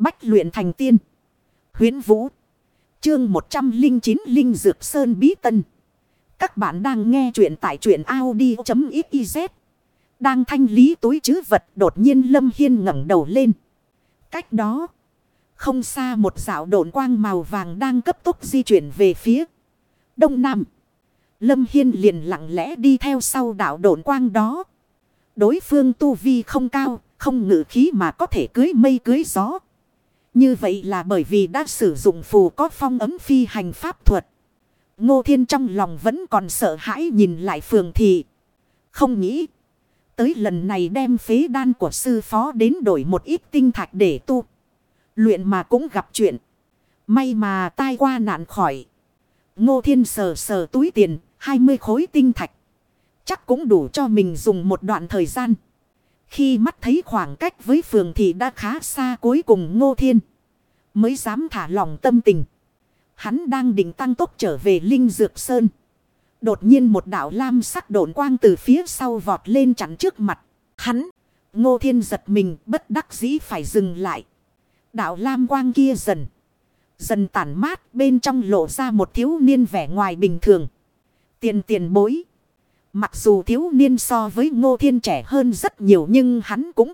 Bách luyện thành tiên. Huyến Vũ. Chương 109 Linh Dược Sơn Bí Tân. Các bạn đang nghe truyện tại truyện Audi.xyz. Đang thanh lý túi chứ vật đột nhiên Lâm Hiên ngẩng đầu lên. Cách đó. Không xa một dạo độn quang màu vàng đang cấp tốc di chuyển về phía đông nam. Lâm Hiên liền lặng lẽ đi theo sau đảo độn quang đó. Đối phương tu vi không cao, không ngự khí mà có thể cưới mây cưới gió. Như vậy là bởi vì đã sử dụng phù có phong ấm phi hành pháp thuật. Ngô Thiên trong lòng vẫn còn sợ hãi nhìn lại phường thị. Không nghĩ. Tới lần này đem phế đan của sư phó đến đổi một ít tinh thạch để tu. Luyện mà cũng gặp chuyện. May mà tai qua nạn khỏi. Ngô Thiên sờ sờ túi tiền, 20 khối tinh thạch. Chắc cũng đủ cho mình dùng một đoạn thời gian. Khi mắt thấy khoảng cách với phường thì đã khá xa cuối cùng Ngô Thiên. Mới dám thả lòng tâm tình. Hắn đang định tăng tốc trở về Linh Dược Sơn. Đột nhiên một đạo lam sắc độn quang từ phía sau vọt lên chắn trước mặt. Hắn, Ngô Thiên giật mình bất đắc dĩ phải dừng lại. Đạo lam quang kia dần. Dần tản mát bên trong lộ ra một thiếu niên vẻ ngoài bình thường. Tiền tiền bối. Mặc dù thiếu niên so với ngô thiên trẻ hơn rất nhiều nhưng hắn cũng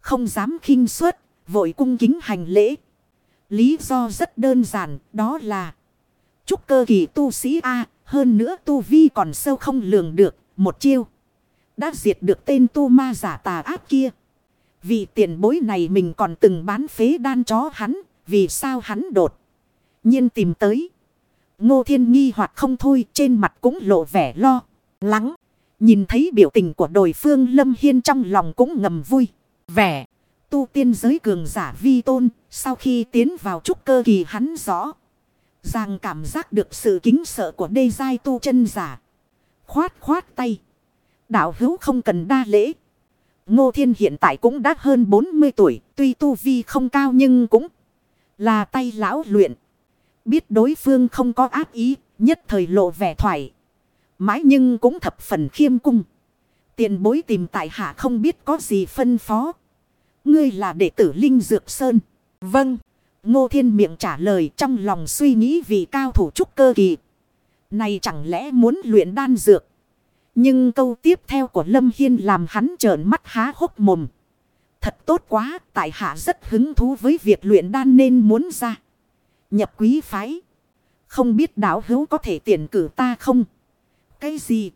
không dám khinh suất, vội cung kính hành lễ. Lý do rất đơn giản, đó là trúc cơ kỳ tu sĩ A, hơn nữa tu vi còn sâu không lường được, một chiêu. Đã diệt được tên tu ma giả tà ác kia. Vì tiền bối này mình còn từng bán phế đan chó hắn, vì sao hắn đột nhiên tìm tới. Ngô Thiên nghi hoặc không thôi trên mặt cũng lộ vẻ lo, lắng. Nhìn thấy biểu tình của đồi phương Lâm Hiên trong lòng cũng ngầm vui, vẻ. Tu tiên giới cường giả vi tôn, sau khi tiến vào trúc cơ kỳ hắn rõ. Ràng cảm giác được sự kính sợ của đê giai tu chân giả. Khoát khoát tay. Đạo hữu không cần đa lễ. Ngô Thiên hiện tại cũng đã hơn 40 tuổi, tuy tu vi không cao nhưng cũng là tay lão luyện. Biết đối phương không có ác ý, nhất thời lộ vẻ thoải. Mãi nhưng cũng thập phần khiêm cung. Tiền bối tìm tại hạ không biết có gì phân phó. Ngươi là đệ tử Linh Dược Sơn. Vâng. Ngô Thiên miệng trả lời trong lòng suy nghĩ vì cao thủ trúc cơ kỳ. Này chẳng lẽ muốn luyện đan dược. Nhưng câu tiếp theo của Lâm Hiên làm hắn trợn mắt há hốc mồm. Thật tốt quá, tại hạ rất hứng thú với việc luyện đan nên muốn ra. Nhập quý phái. Không biết đảo hữu có thể tiền cử ta không? Cái gì?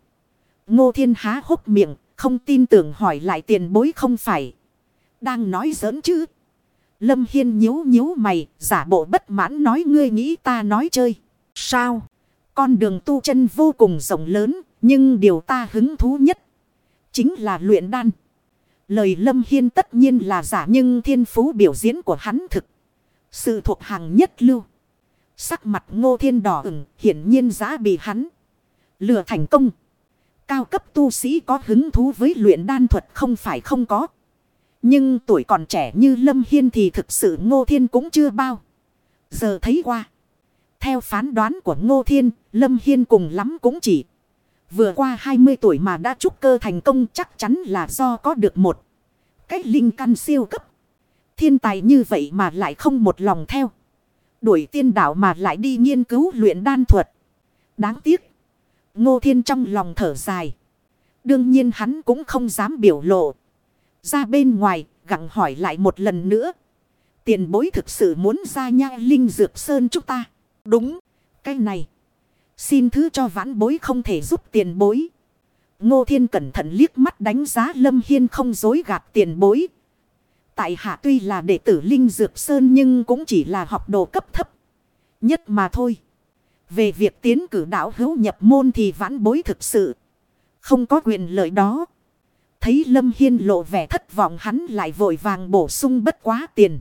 Ngô Thiên há hốc miệng, không tin tưởng hỏi lại tiền bối không phải. Đang nói giỡn chứ? Lâm Hiên nhíu nhíu mày, giả bộ bất mãn nói ngươi nghĩ ta nói chơi. Sao? Con đường tu chân vô cùng rộng lớn, nhưng điều ta hứng thú nhất chính là luyện đan. Lời Lâm Hiên tất nhiên là giả nhưng thiên phú biểu diễn của hắn thực. Sự thuộc hàng nhất lưu. Sắc mặt ngô thiên đỏ ửng hiển nhiên giá bị hắn. Lừa thành công. Cao cấp tu sĩ có hứng thú với luyện đan thuật không phải không có. Nhưng tuổi còn trẻ như Lâm Hiên thì thực sự Ngô Thiên cũng chưa bao. Giờ thấy qua. Theo phán đoán của Ngô Thiên, Lâm Hiên cùng lắm cũng chỉ. Vừa qua 20 tuổi mà đã trúc cơ thành công chắc chắn là do có được một. Cách linh căn siêu cấp. Thiên tài như vậy mà lại không một lòng theo. Đuổi tiên đạo mà lại đi nghiên cứu luyện đan thuật. Đáng tiếc. Ngô Thiên trong lòng thở dài. Đương nhiên hắn cũng không dám biểu lộ. Ra bên ngoài, gặng hỏi lại một lần nữa. Tiền bối thực sự muốn ra nha Linh Dược Sơn chúng ta. Đúng, cái này. Xin thứ cho vãn bối không thể giúp tiền bối. Ngô Thiên cẩn thận liếc mắt đánh giá Lâm Hiên không dối gạt tiền bối. Tại hạ tuy là đệ tử Linh Dược Sơn nhưng cũng chỉ là học đồ cấp thấp. Nhất mà thôi. Về việc tiến cử đạo hữu nhập môn thì vãn bối thực sự. Không có quyền lợi đó. Thấy Lâm Hiên lộ vẻ thất vọng hắn lại vội vàng bổ sung bất quá tiền.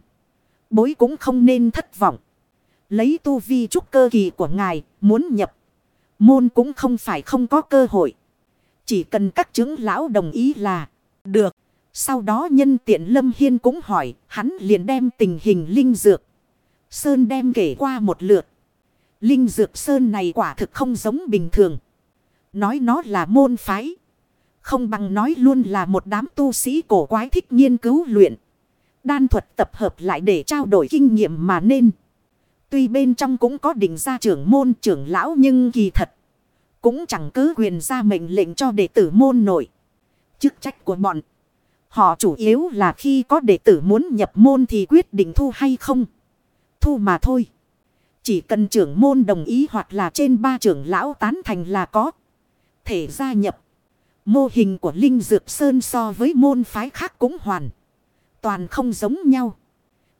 Bối cũng không nên thất vọng. Lấy tu vi trúc cơ kỳ của ngài muốn nhập. Môn cũng không phải không có cơ hội. Chỉ cần các chứng lão đồng ý là được. Sau đó nhân tiện Lâm Hiên cũng hỏi, hắn liền đem tình hình linh dược. Sơn đem kể qua một lượt. Linh dược sơn này quả thực không giống bình thường. Nói nó là môn phái. Không bằng nói luôn là một đám tu sĩ cổ quái thích nghiên cứu luyện. Đan thuật tập hợp lại để trao đổi kinh nghiệm mà nên. Tuy bên trong cũng có định gia trưởng môn trưởng lão nhưng kỳ thật. Cũng chẳng cứ quyền ra mệnh lệnh cho đệ tử môn nổi. Chức trách của bọn. Họ chủ yếu là khi có đệ tử muốn nhập môn thì quyết định thu hay không. Thu mà thôi. Chỉ cần trưởng môn đồng ý hoặc là trên ba trưởng lão tán thành là có. Thể gia nhập. Mô hình của Linh Dược Sơn so với môn phái khác cũng hoàn. Toàn không giống nhau.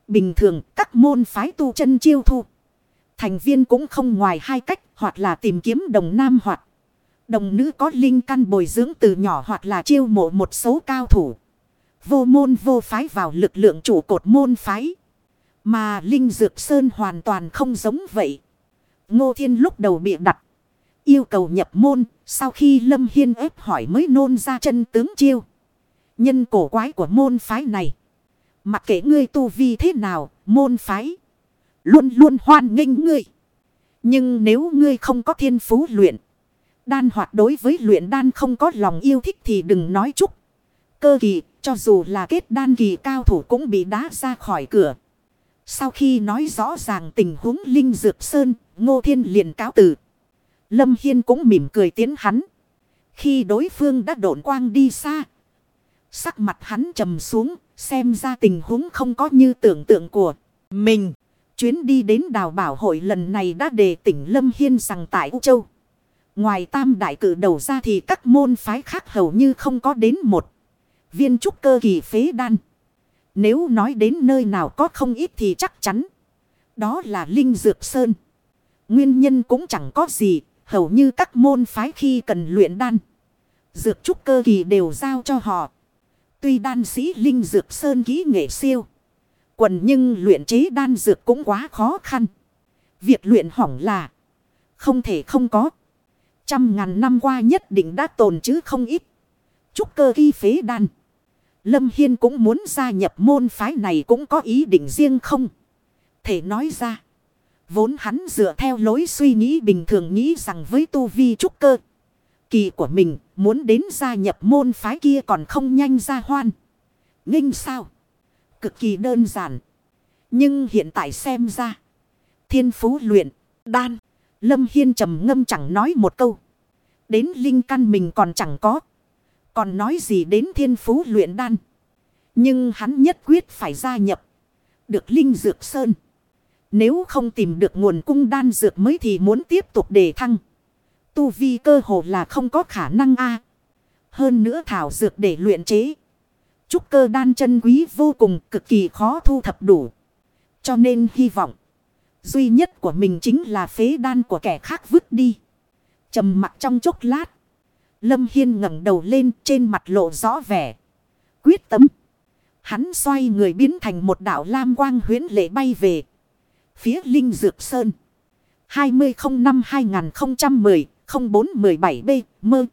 Bình thường, các môn phái tu chân chiêu thu. Thành viên cũng không ngoài hai cách, hoặc là tìm kiếm đồng nam hoặc đồng nữ có linh căn bồi dưỡng từ nhỏ hoặc là chiêu mộ một số cao thủ. Vô môn vô phái vào lực lượng chủ cột môn phái. Mà Linh Dược Sơn hoàn toàn không giống vậy. Ngô Thiên lúc đầu bị đặt. Yêu cầu nhập môn. Sau khi Lâm Hiên ép hỏi mới nôn ra chân tướng chiêu. Nhân cổ quái của môn phái này. Mặc kệ ngươi tu vi thế nào. Môn phái. Luôn luôn hoan nghênh ngươi. Nhưng nếu ngươi không có thiên phú luyện. Đan hoạt đối với luyện đan không có lòng yêu thích thì đừng nói chúc. Cơ kỳ, cho dù là kết đan kỳ cao thủ cũng bị đá ra khỏi cửa. Sau khi nói rõ ràng tình huống Linh Dược Sơn, Ngô Thiên liền cáo từ. Lâm Hiên cũng mỉm cười tiến hắn. Khi đối phương đã độn quang đi xa. Sắc mặt hắn trầm xuống, xem ra tình huống không có như tưởng tượng của mình. Chuyến đi đến đào bảo hội lần này đã đề tỉnh Lâm Hiên rằng tại U Châu. Ngoài tam đại cử đầu ra thì các môn phái khác hầu như không có đến một viên trúc cơ kỳ phế đan. Nếu nói đến nơi nào có không ít thì chắc chắn. Đó là Linh Dược Sơn. Nguyên nhân cũng chẳng có gì. Hầu như các môn phái khi cần luyện đan. Dược trúc cơ kỳ đều giao cho họ. Tuy đan sĩ Linh Dược Sơn kỹ nghệ siêu. Quần nhưng luyện chế đan dược cũng quá khó khăn. Việc luyện hỏng là không thể không có. Trăm ngàn năm qua nhất định đã tồn chứ không ít. Trúc cơ kỳ phế đan. Lâm Hiên cũng muốn gia nhập môn phái này cũng có ý định riêng không? Thể nói ra. Vốn hắn dựa theo lối suy nghĩ bình thường nghĩ rằng với tu vi trúc cơ. Kỳ của mình muốn đến gia nhập môn phái kia còn không nhanh ra hoan. Nghinh sao? Cực kỳ đơn giản. Nhưng hiện tại xem ra. Thiên phú luyện, đan. Lâm Hiên trầm ngâm chẳng nói một câu. Đến linh căn mình còn chẳng có. Còn nói gì đến thiên phú luyện đan. Nhưng hắn nhất quyết phải gia nhập. Được Linh Dược Sơn. Nếu không tìm được nguồn cung đan dược mới thì muốn tiếp tục đề thăng. Tu vi cơ hồ là không có khả năng a Hơn nữa thảo dược để luyện chế. Trúc cơ đan chân quý vô cùng, cực kỳ khó thu thập đủ. Cho nên hy vọng. Duy nhất của mình chính là phế đan của kẻ khác vứt đi. trầm mặt trong chốc lát. Lâm Hiên ngẩng đầu lên trên mặt lộ rõ vẻ. Quyết tâm. Hắn xoay người biến thành một đảo lam quang huyến lệ bay về. Phía Linh Dược Sơn. 2005-2010-0417B mơ